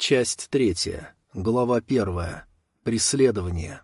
Часть третья. Глава первая. Преследование.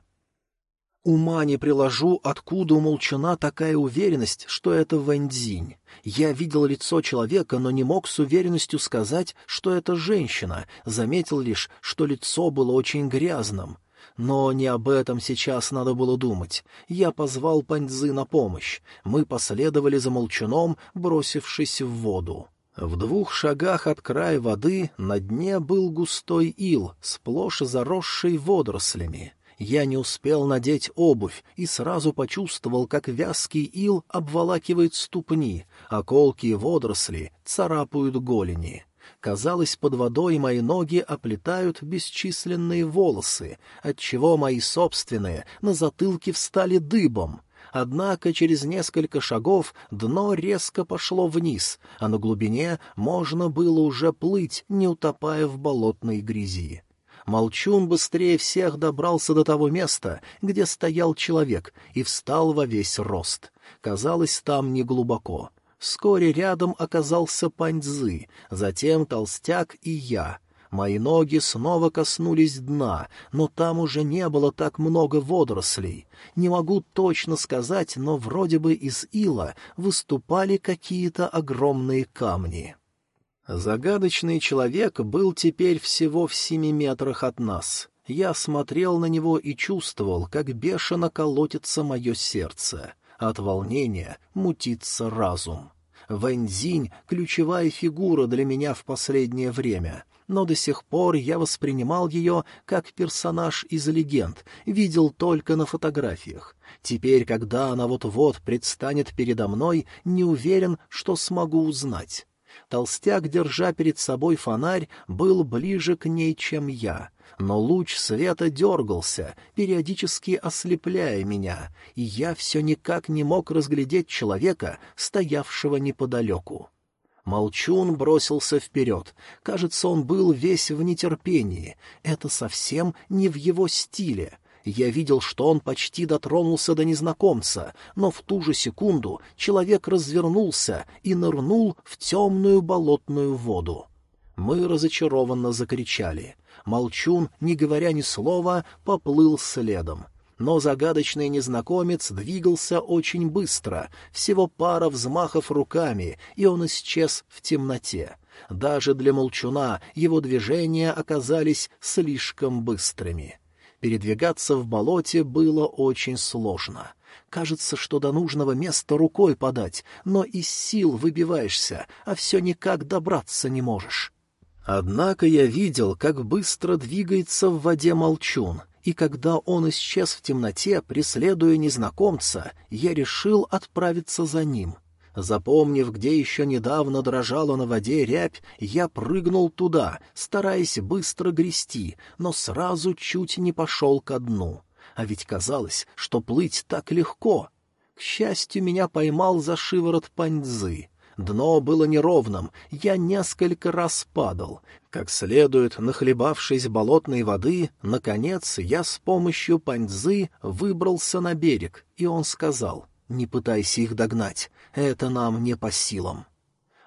Ума не приложу, откуда у молчана такая уверенность, что это Вэньцзинь. Я видел лицо человека, но не мог с уверенностью сказать, что это женщина, заметил лишь, что лицо было очень грязным. Но не об этом сейчас надо было думать. Я позвал Паньзы на помощь. Мы последовали за молчаном, бросившись в воду. В двух шагах от края воды на дне был густой ил, сплошь заросший водорослями. Я не успел надеть обувь и сразу почувствовал, как вязкий ил обволакивает ступни, а колкие водоросли царапают голени. Казалось, под водой мои ноги оплетают бесчисленные волосы, отчего мои собственные на затылке встали дыбом. Однако через несколько шагов дно резко пошло вниз, а на глубине можно было уже плыть, не утопая в болотной грязи. Молчун быстрее всех добрался до того места, где стоял человек, и встал во весь рост. Казалось, там неглубоко. Вскоре рядом оказался Паньцзы, затем Толстяк и я. Мои ноги снова коснулись дна, но там уже не было так много водорослей. Не могу точно сказать, но вроде бы из ила выступали какие-то огромные камни. Загадочный человек был теперь всего в семи метрах от нас. Я смотрел на него и чувствовал, как бешено колотится мое сердце. От волнения мутится разум. Вэньцзинь — ключевая фигура для меня в последнее время, но до сих пор я воспринимал ее как персонаж из легенд, видел только на фотографиях. Теперь, когда она вот-вот предстанет передо мной, не уверен, что смогу узнать. Толстяк, держа перед собой фонарь, был ближе к ней, чем я. Но луч света дергался, периодически ослепляя меня, и я все никак не мог разглядеть человека, стоявшего неподалеку. Молчун бросился вперед. Кажется, он был весь в нетерпении. Это совсем не в его стиле. Я видел, что он почти дотронулся до незнакомца, но в ту же секунду человек развернулся и нырнул в темную болотную воду. Мы разочарованно закричали. Молчун, не говоря ни слова, поплыл следом. Но загадочный незнакомец двигался очень быстро, всего пара взмахов руками, и он исчез в темноте. Даже для молчуна его движения оказались слишком быстрыми. Передвигаться в болоте было очень сложно. Кажется, что до нужного места рукой подать, но из сил выбиваешься, а все никак добраться не можешь. Однако я видел, как быстро двигается в воде молчун, и когда он исчез в темноте, преследуя незнакомца, я решил отправиться за ним — Запомнив, где еще недавно дрожала на воде рябь, я прыгнул туда, стараясь быстро грести, но сразу чуть не пошел ко дну. А ведь казалось, что плыть так легко. К счастью, меня поймал за шиворот паньзы. Дно было неровным, я несколько раз падал. Как следует, нахлебавшись болотной воды, наконец я с помощью паньзы выбрался на берег, и он сказал — не пытайся их догнать, это нам не по силам.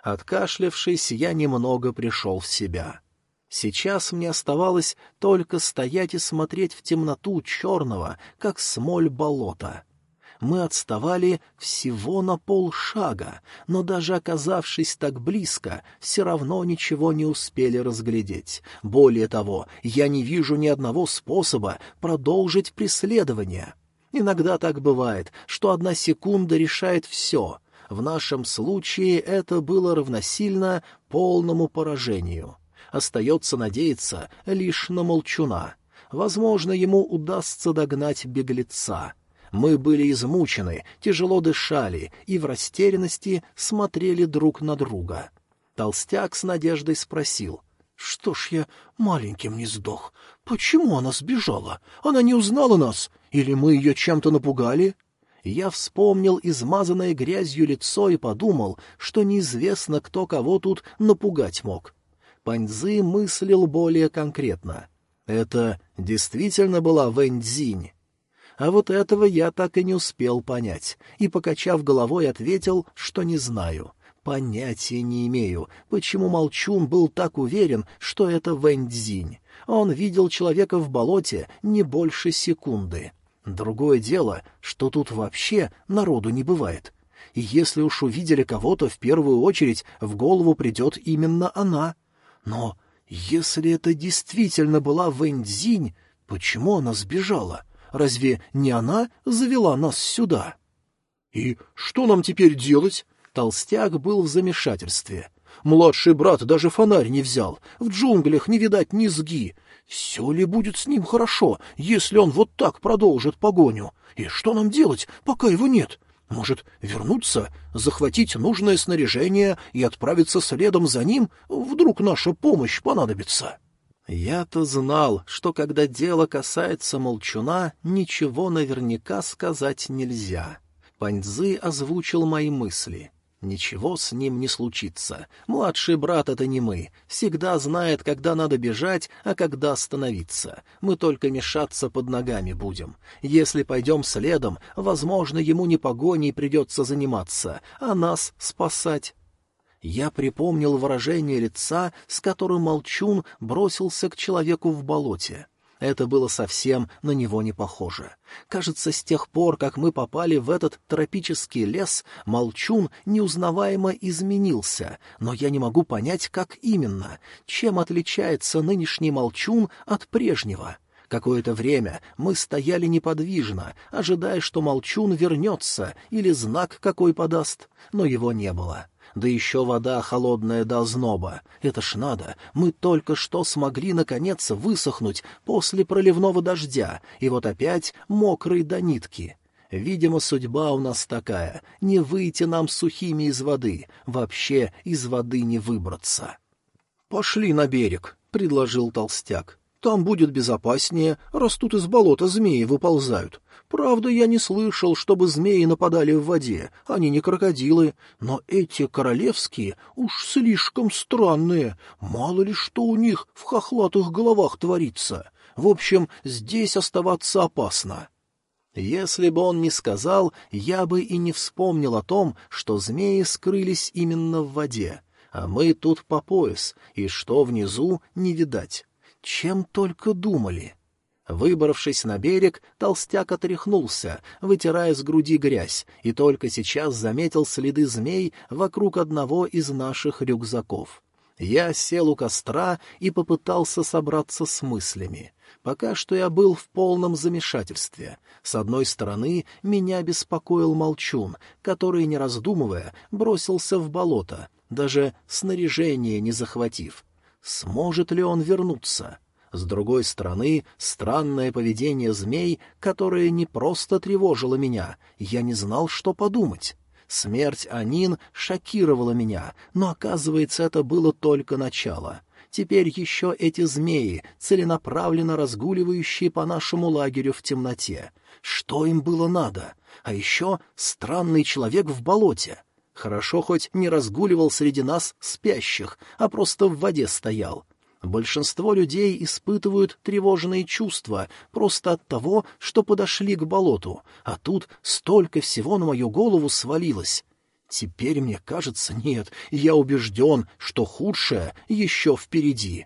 Откашлявшись, я немного пришел в себя. Сейчас мне оставалось только стоять и смотреть в темноту черного, как смоль болота. Мы отставали всего на полшага, но даже оказавшись так близко, все равно ничего не успели разглядеть. Более того, я не вижу ни одного способа продолжить преследование. Иногда так бывает, что одна секунда решает все. В нашем случае это было равносильно полному поражению. Остается надеяться лишь на молчуна. Возможно, ему удастся догнать беглеца. Мы были измучены, тяжело дышали и в растерянности смотрели друг на друга. Толстяк с надеждой спросил. «Что ж я маленьким не сдох? Почему она сбежала? Она не узнала нас? Или мы ее чем-то напугали? Я вспомнил измазанное грязью лицо и подумал, что неизвестно, кто кого тут напугать мог. Паньзы мыслил более конкретно. Это действительно была Вэньцзинь. А вот этого я так и не успел понять, и, покачав головой, ответил, что не знаю. Понятия не имею, почему Молчун был так уверен, что это Вэньцзинь. Он видел человека в болоте не больше секунды. Другое дело, что тут вообще народу не бывает. И если уж увидели кого-то, в первую очередь в голову придет именно она. Но если это действительно была Вэньцзинь, почему она сбежала? Разве не она завела нас сюда? — И что нам теперь делать? Толстяк был в замешательстве. Младший брат даже фонарь не взял. В джунглях не видать низги. Все ли будет с ним хорошо, если он вот так продолжит погоню? И что нам делать, пока его нет? Может, вернуться, захватить нужное снаряжение и отправиться следом за ним? Вдруг наша помощь понадобится?» Я-то знал, что когда дело касается молчуна, ничего наверняка сказать нельзя. Паньзы озвучил мои мысли. Ничего с ним не случится. Младший брат — это не мы. Всегда знает, когда надо бежать, а когда остановиться. Мы только мешаться под ногами будем. Если пойдем следом, возможно, ему не погоней придется заниматься, а нас спасать. Я припомнил выражение лица, с которым Молчун бросился к человеку в болоте. Это было совсем на него не похоже. Кажется, с тех пор, как мы попали в этот тропический лес, Молчун неузнаваемо изменился, но я не могу понять, как именно, чем отличается нынешний Молчун от прежнего. Какое-то время мы стояли неподвижно, ожидая, что Молчун вернется или знак какой подаст, но его не было. Да еще вода холодная до озноба. Это ж надо, мы только что смогли наконец высохнуть после проливного дождя, и вот опять мокрый до нитки. Видимо, судьба у нас такая — не выйти нам сухими из воды, вообще из воды не выбраться. — Пошли на берег, — предложил толстяк. — Там будет безопаснее, растут из болота змеи выползают. Правда, я не слышал, чтобы змеи нападали в воде, они не крокодилы, но эти королевские уж слишком странные, мало ли что у них в хохлатых головах творится. В общем, здесь оставаться опасно. Если бы он не сказал, я бы и не вспомнил о том, что змеи скрылись именно в воде, а мы тут по пояс, и что внизу не видать. Чем только думали. Выбравшись на берег, толстяк отряхнулся, вытирая с груди грязь, и только сейчас заметил следы змей вокруг одного из наших рюкзаков. Я сел у костра и попытался собраться с мыслями. Пока что я был в полном замешательстве. С одной стороны, меня беспокоил молчун, который, не раздумывая, бросился в болото, даже снаряжение не захватив. Сможет ли он вернуться? С другой стороны, странное поведение змей, которое не просто тревожило меня, я не знал, что подумать. Смерть Анин шокировала меня, но, оказывается, это было только начало. Теперь еще эти змеи, целенаправленно разгуливающие по нашему лагерю в темноте. Что им было надо? А еще странный человек в болоте. Хорошо хоть не разгуливал среди нас спящих, а просто в воде стоял. Большинство людей испытывают тревожные чувства просто от того, что подошли к болоту, а тут столько всего на мою голову свалилось. Теперь мне кажется, нет, я убежден, что худшее еще впереди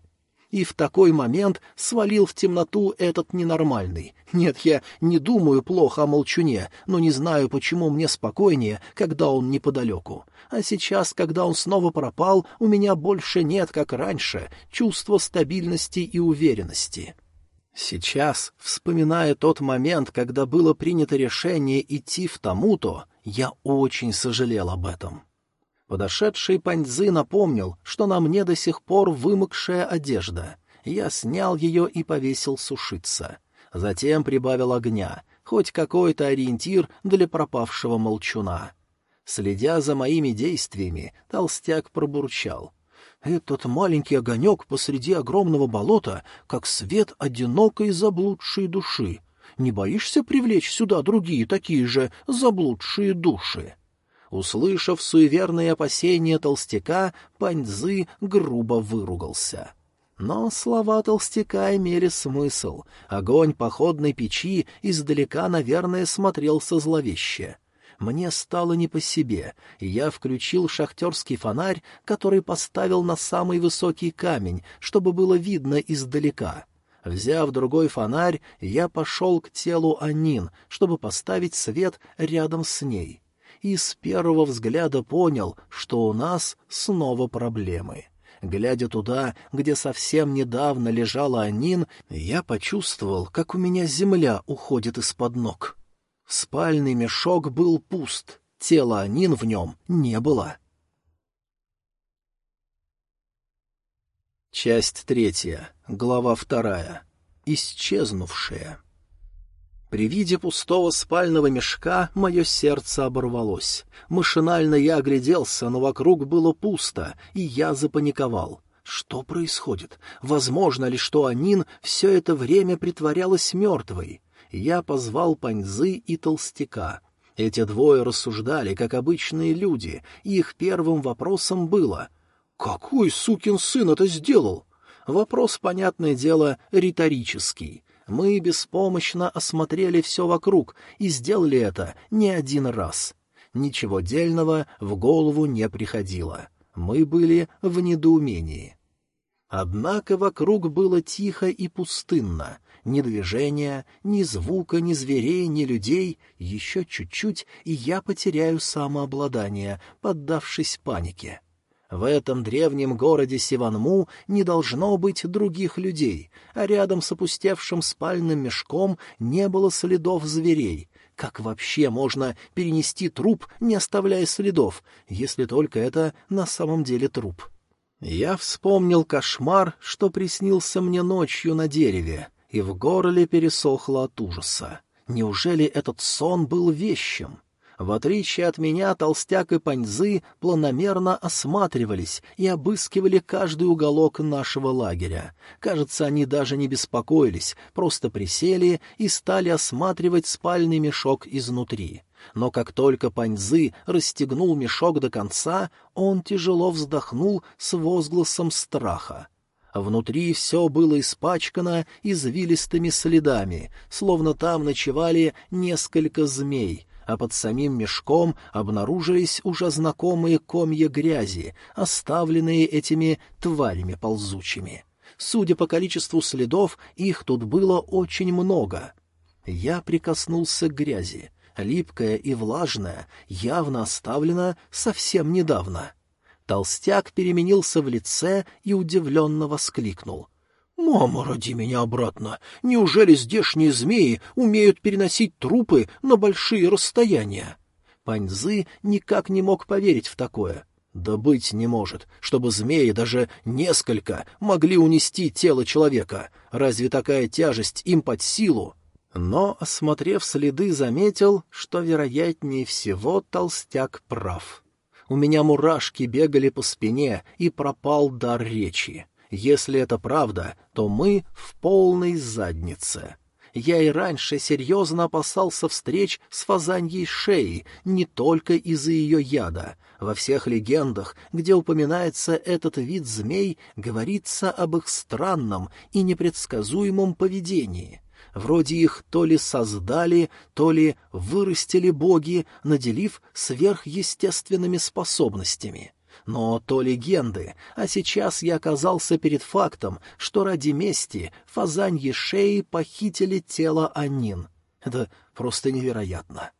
и в такой момент свалил в темноту этот ненормальный. Нет, я не думаю плохо о молчуне, но не знаю, почему мне спокойнее, когда он неподалеку. А сейчас, когда он снова пропал, у меня больше нет, как раньше, чувства стабильности и уверенности. Сейчас, вспоминая тот момент, когда было принято решение идти в Тамуто, я очень сожалел об этом. Подошедший Паньзы напомнил, что на мне до сих пор вымокшая одежда. Я снял ее и повесил сушиться. Затем прибавил огня, хоть какой-то ориентир для пропавшего молчуна. Следя за моими действиями, толстяк пробурчал. «Этот маленький огонек посреди огромного болота, как свет одинокой заблудшей души. Не боишься привлечь сюда другие такие же заблудшие души?» Услышав суеверные опасения толстяка, Паньзы грубо выругался. Но слова толстяка имели смысл. Огонь походной печи издалека, наверное, смотрелся зловеще. Мне стало не по себе, и я включил шахтерский фонарь, который поставил на самый высокий камень, чтобы было видно издалека. Взяв другой фонарь, я пошел к телу Анин, чтобы поставить свет рядом с ней. И с первого взгляда понял, что у нас снова проблемы. Глядя туда, где совсем недавно лежала Анин, я почувствовал, как у меня земля уходит из-под ног. Спальный мешок был пуст, тела Анин в нем не было. Часть третья, глава вторая. Исчезнувшая. При виде пустого спального мешка мое сердце оборвалось. Машинально я огляделся, но вокруг было пусто, и я запаниковал. Что происходит? Возможно ли, что Анин все это время притворялась мертвой? я позвал Паньзы и Толстяка. Эти двое рассуждали, как обычные люди, и их первым вопросом было «Какой сукин сын это сделал?» Вопрос, понятное дело, риторический. Мы беспомощно осмотрели все вокруг и сделали это не один раз. Ничего дельного в голову не приходило. Мы были в недоумении. Однако вокруг было тихо и пустынно, ни движения, ни звука, ни зверей, ни людей. Еще чуть-чуть, и я потеряю самообладание, поддавшись панике. В этом древнем городе Сиванму не должно быть других людей, а рядом с опустевшим спальным мешком не было следов зверей. Как вообще можно перенести труп, не оставляя следов, если только это на самом деле труп? Я вспомнил кошмар, что приснился мне ночью на дереве, и в горле пересохло от ужаса. Неужели этот сон был вещим? В отличие от меня, толстяк и паньзы планомерно осматривались и обыскивали каждый уголок нашего лагеря. Кажется, они даже не беспокоились, просто присели и стали осматривать спальный мешок изнутри. Но как только паньзы расстегнул мешок до конца, он тяжело вздохнул с возгласом страха. Внутри все было испачкано извилистыми следами, словно там ночевали несколько змей, а под самим мешком обнаружились уже знакомые комья грязи, оставленные этими тварями ползучими. Судя по количеству следов, их тут было очень много. Я прикоснулся к грязи. Липкая и влажная, явно оставлена совсем недавно. Толстяк переменился в лице и удивленно воскликнул. «Мама, роди меня обратно! Неужели здешние змеи умеют переносить трупы на большие расстояния?» Паньзы никак не мог поверить в такое. Да быть не может, чтобы змеи даже несколько могли унести тело человека. Разве такая тяжесть им под силу? Но, осмотрев следы, заметил, что, вероятнее всего, толстяк прав. У меня мурашки бегали по спине, и пропал дар речи. Если это правда, то мы в полной заднице. Я и раньше серьезно опасался встреч с фазаньей шеей, не только из-за ее яда. Во всех легендах, где упоминается этот вид змей, говорится об их странном и непредсказуемом поведении. Вроде их то ли создали, то ли вырастили боги, наделив сверхъестественными способностями. Но то легенды, а сейчас я оказался перед фактом, что ради мести фазаньи шеи похитили тело Анин. Это просто невероятно.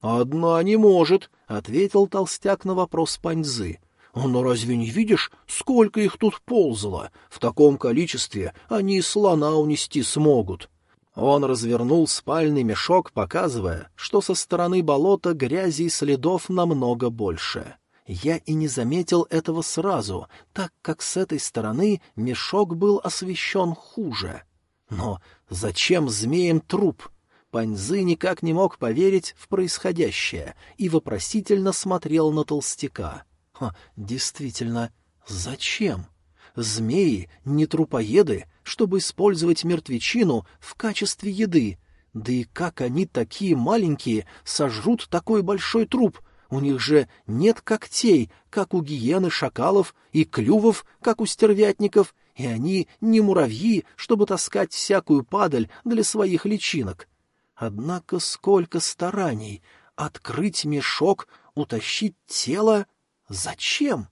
«Одна не может», — ответил толстяк на вопрос Паньзы. «Но разве не видишь, сколько их тут ползало? В таком количестве они слона унести смогут». Он развернул спальный мешок, показывая, что со стороны болота грязи и следов намного больше. Я и не заметил этого сразу, так как с этой стороны мешок был освещен хуже. Но зачем змеям труп? Паньзы никак не мог поверить в происходящее и вопросительно смотрел на толстяка. Ха, действительно, зачем? Змеи не трупоеды, чтобы использовать мертвечину в качестве еды. Да и как они такие маленькие сожрут такой большой труп? У них же нет когтей, как у гиены, шакалов, и клювов, как у стервятников, и они не муравьи, чтобы таскать всякую падаль для своих личинок. Однако сколько стараний! Открыть мешок, утащить тело? Зачем?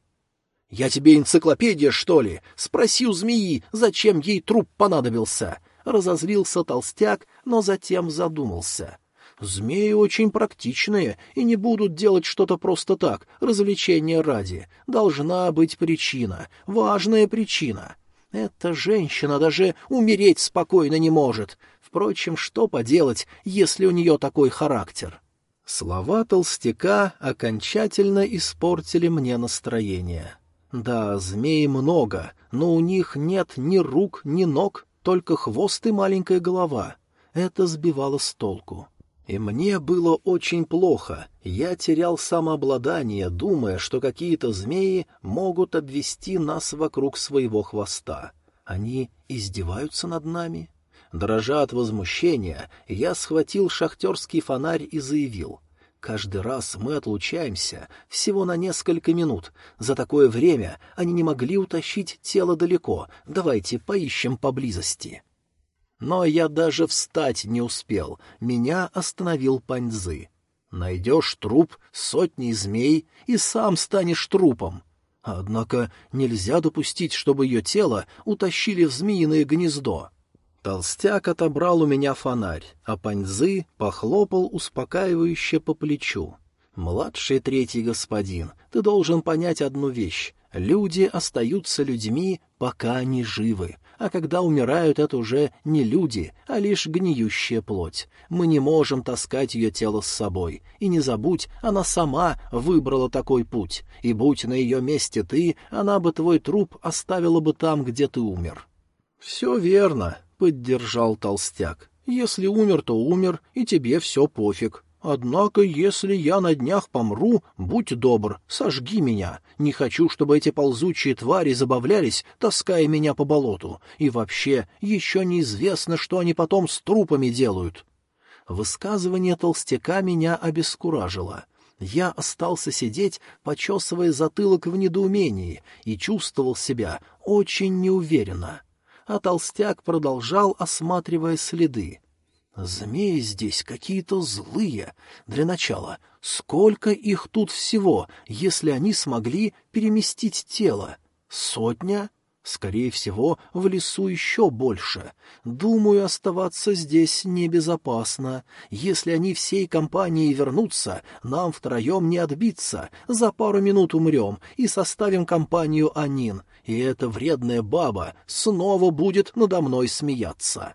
«Я тебе энциклопедия, что ли? Спроси у змеи, зачем ей труп понадобился?» Разозлился толстяк, но затем задумался. «Змеи очень практичные и не будут делать что-то просто так, развлечения ради. Должна быть причина, важная причина. Эта женщина даже умереть спокойно не может. Впрочем, что поделать, если у нее такой характер?» Слова толстяка окончательно испортили мне настроение. Да, змей много, но у них нет ни рук, ни ног, только хвост и маленькая голова. Это сбивало с толку. И мне было очень плохо. Я терял самообладание, думая, что какие-то змеи могут обвести нас вокруг своего хвоста. Они издеваются над нами? Дрожа от возмущения, я схватил шахтерский фонарь и заявил. Каждый раз мы отлучаемся всего на несколько минут. За такое время они не могли утащить тело далеко. Давайте поищем поблизости. Но я даже встать не успел. Меня остановил Паньзы. Найдешь труп сотни змей и сам станешь трупом. Однако нельзя допустить, чтобы ее тело утащили в змеиное гнездо. Толстяк отобрал у меня фонарь, а Паньзы похлопал успокаивающе по плечу. «Младший третий господин, ты должен понять одну вещь. Люди остаются людьми, пока они живы, а когда умирают, это уже не люди, а лишь гниющая плоть. Мы не можем таскать ее тело с собой. И не забудь, она сама выбрала такой путь, и будь на ее месте ты, она бы твой труп оставила бы там, где ты умер». «Все верно», — поддержал толстяк. «Если умер, то умер, и тебе все пофиг. Однако, если я на днях помру, будь добр, сожги меня. Не хочу, чтобы эти ползучие твари забавлялись, таская меня по болоту. И вообще, еще неизвестно, что они потом с трупами делают». Высказывание толстяка меня обескуражило. Я остался сидеть, почесывая затылок в недоумении, и чувствовал себя очень неуверенно а толстяк продолжал, осматривая следы. «Змеи здесь какие-то злые. Для начала, сколько их тут всего, если они смогли переместить тело? Сотня?» Скорее всего, в лесу еще больше. Думаю, оставаться здесь небезопасно. Если они всей компанией вернутся, нам втроем не отбиться. За пару минут умрем и составим компанию Анин и эта вредная баба снова будет надо мной смеяться.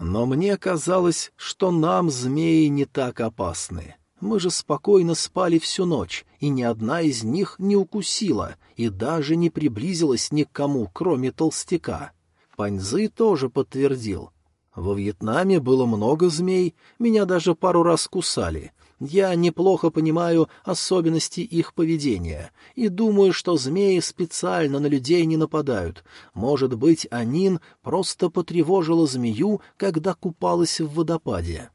Но мне казалось, что нам змеи не так опасны. Мы же спокойно спали всю ночь, и ни одна из них не укусила и даже не приблизилась ни к кому, кроме толстяка. Паньзы тоже подтвердил. Во Вьетнаме было много змей, меня даже пару раз кусали, я неплохо понимаю особенности их поведения и думаю, что змеи специально на людей не нападают. Может быть, Анин просто потревожила змею, когда купалась в водопаде.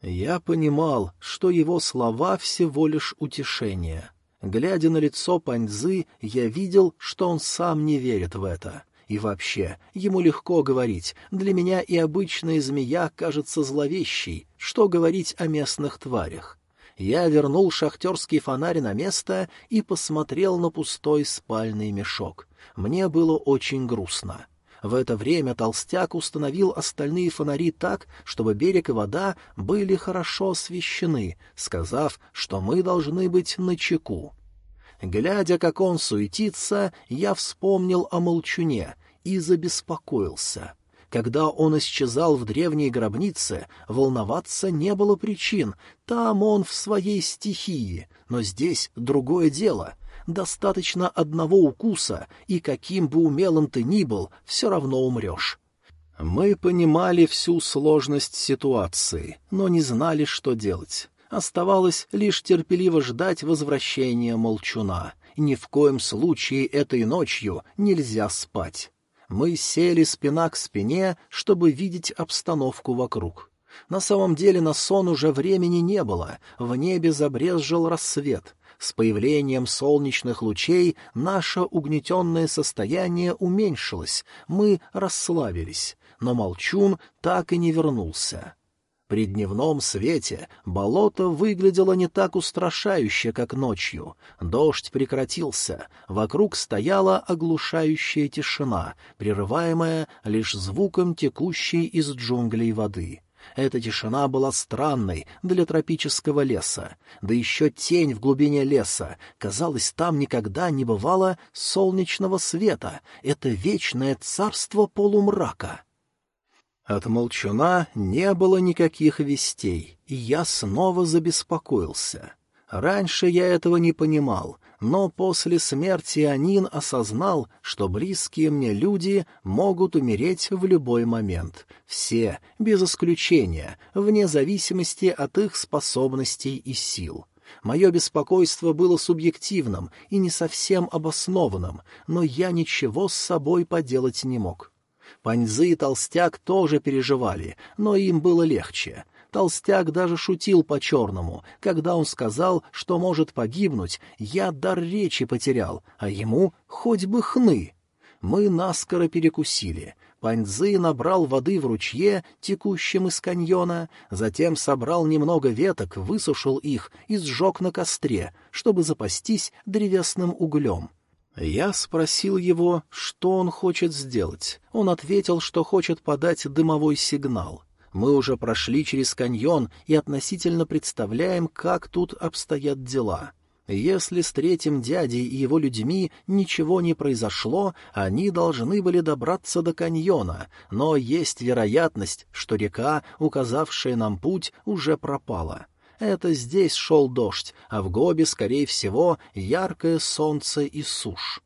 Я понимал, что его слова всего лишь утешение. Глядя на лицо Паньзы, я видел, что он сам не верит в это. И вообще, ему легко говорить, для меня и обычная змея кажется зловещей, что говорить о местных тварях. Я вернул шахтерский фонарь на место и посмотрел на пустой спальный мешок. Мне было очень грустно. В это время толстяк установил остальные фонари так, чтобы берег и вода были хорошо освещены, сказав, что мы должны быть начеку. Глядя, как он суетится, я вспомнил о молчуне и забеспокоился. Когда он исчезал в древней гробнице, волноваться не было причин, там он в своей стихии, но здесь другое дело. Достаточно одного укуса, и каким бы умелым ты ни был, все равно умрешь. Мы понимали всю сложность ситуации, но не знали, что делать. Оставалось лишь терпеливо ждать возвращения молчуна. Ни в коем случае этой ночью нельзя спать. Мы сели спина к спине, чтобы видеть обстановку вокруг. На самом деле на сон уже времени не было, в небе забрезжил рассвет. С появлением солнечных лучей наше угнетенное состояние уменьшилось, мы расслабились, но Молчун так и не вернулся. При дневном свете болото выглядело не так устрашающе, как ночью. Дождь прекратился, вокруг стояла оглушающая тишина, прерываемая лишь звуком текущей из джунглей воды. Эта тишина была странной для тропического леса, да еще тень в глубине леса. Казалось, там никогда не бывало солнечного света. Это вечное царство полумрака. От молчуна не было никаких вестей, и я снова забеспокоился. Раньше я этого не понимал, но после смерти Анин осознал, что близкие мне люди могут умереть в любой момент. Все, без исключения, вне зависимости от их способностей и сил. Мое беспокойство было субъективным и не совсем обоснованным, но я ничего с собой поделать не мог. Паньзы и Толстяк тоже переживали, но им было легче. Толстяк даже шутил по-черному, когда он сказал, что может погибнуть, я дар речи потерял, а ему хоть бы хны. Мы наскоро перекусили. Паньзы набрал воды в ручье, текущем из каньона, затем собрал немного веток, высушил их и сжег на костре, чтобы запастись древесным углем. Я спросил его, что он хочет сделать. Он ответил, что хочет подать дымовой сигнал. Мы уже прошли через каньон и относительно представляем, как тут обстоят дела. Если с третьим дядей и его людьми ничего не произошло, они должны были добраться до каньона, но есть вероятность, что река, указавшая нам путь, уже пропала. Это здесь шел дождь, а в Гобе, скорее всего, яркое солнце и сушь.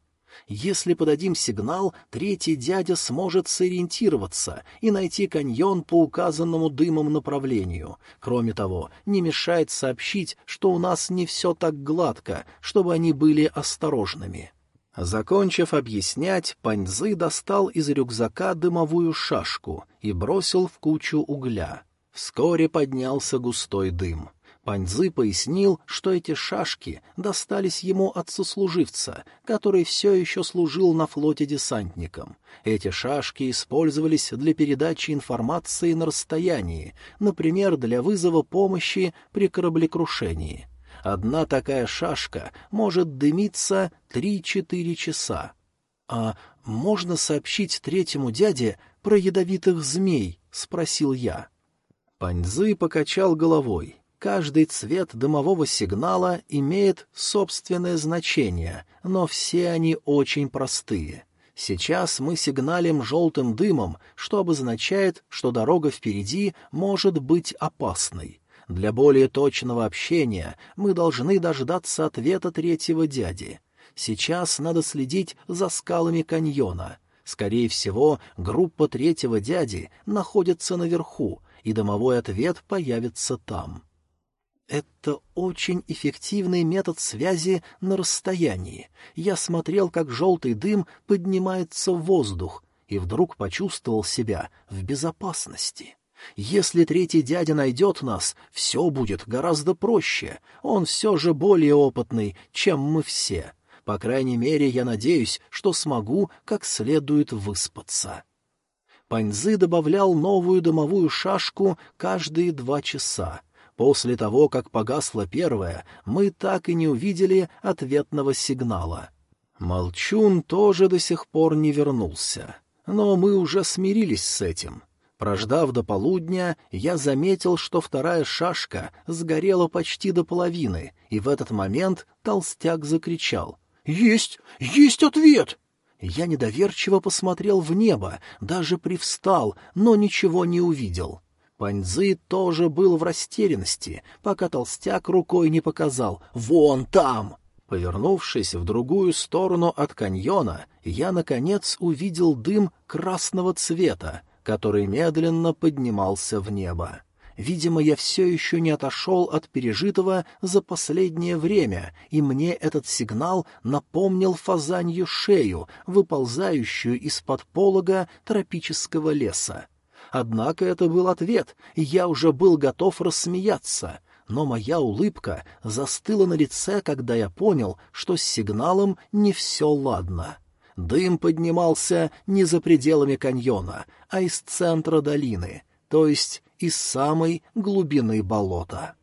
Если подадим сигнал, третий дядя сможет сориентироваться и найти каньон по указанному дымом направлению. Кроме того, не мешает сообщить, что у нас не все так гладко, чтобы они были осторожными. Закончив объяснять, Паньзы достал из рюкзака дымовую шашку и бросил в кучу угля. Вскоре поднялся густой дым. Паньзы пояснил, что эти шашки достались ему от сослуживца, который все еще служил на флоте десантником. Эти шашки использовались для передачи информации на расстоянии, например, для вызова помощи при кораблекрушении. Одна такая шашка может дымиться три-четыре часа. «А можно сообщить третьему дяде про ядовитых змей?» — спросил я. Паньзы покачал головой. Каждый цвет дымового сигнала имеет собственное значение, но все они очень простые. Сейчас мы сигналим желтым дымом, что обозначает, что дорога впереди может быть опасной. Для более точного общения мы должны дождаться ответа третьего дяди. Сейчас надо следить за скалами каньона. Скорее всего, группа третьего дяди находится наверху, и дымовой ответ появится там. Это очень эффективный метод связи на расстоянии. Я смотрел, как желтый дым поднимается в воздух, и вдруг почувствовал себя в безопасности. Если третий дядя найдет нас, все будет гораздо проще. Он все же более опытный, чем мы все. По крайней мере, я надеюсь, что смогу как следует выспаться. Паньзы добавлял новую дымовую шашку каждые два часа. После того, как погасла первая, мы так и не увидели ответного сигнала. Молчун тоже до сих пор не вернулся. Но мы уже смирились с этим. Прождав до полудня, я заметил, что вторая шашка сгорела почти до половины, и в этот момент толстяк закричал. «Есть! Есть ответ!» Я недоверчиво посмотрел в небо, даже привстал, но ничего не увидел. Паньзы тоже был в растерянности, пока толстяк рукой не показал «Вон там!». Повернувшись в другую сторону от каньона, я, наконец, увидел дым красного цвета, который медленно поднимался в небо. Видимо, я все еще не отошел от пережитого за последнее время, и мне этот сигнал напомнил фазанью шею, выползающую из-под полога тропического леса. Однако это был ответ, и я уже был готов рассмеяться. Но моя улыбка застыла на лице, когда я понял, что с сигналом не все ладно. Дым поднимался не за пределами каньона, а из центра долины, то есть из самой глубины болота.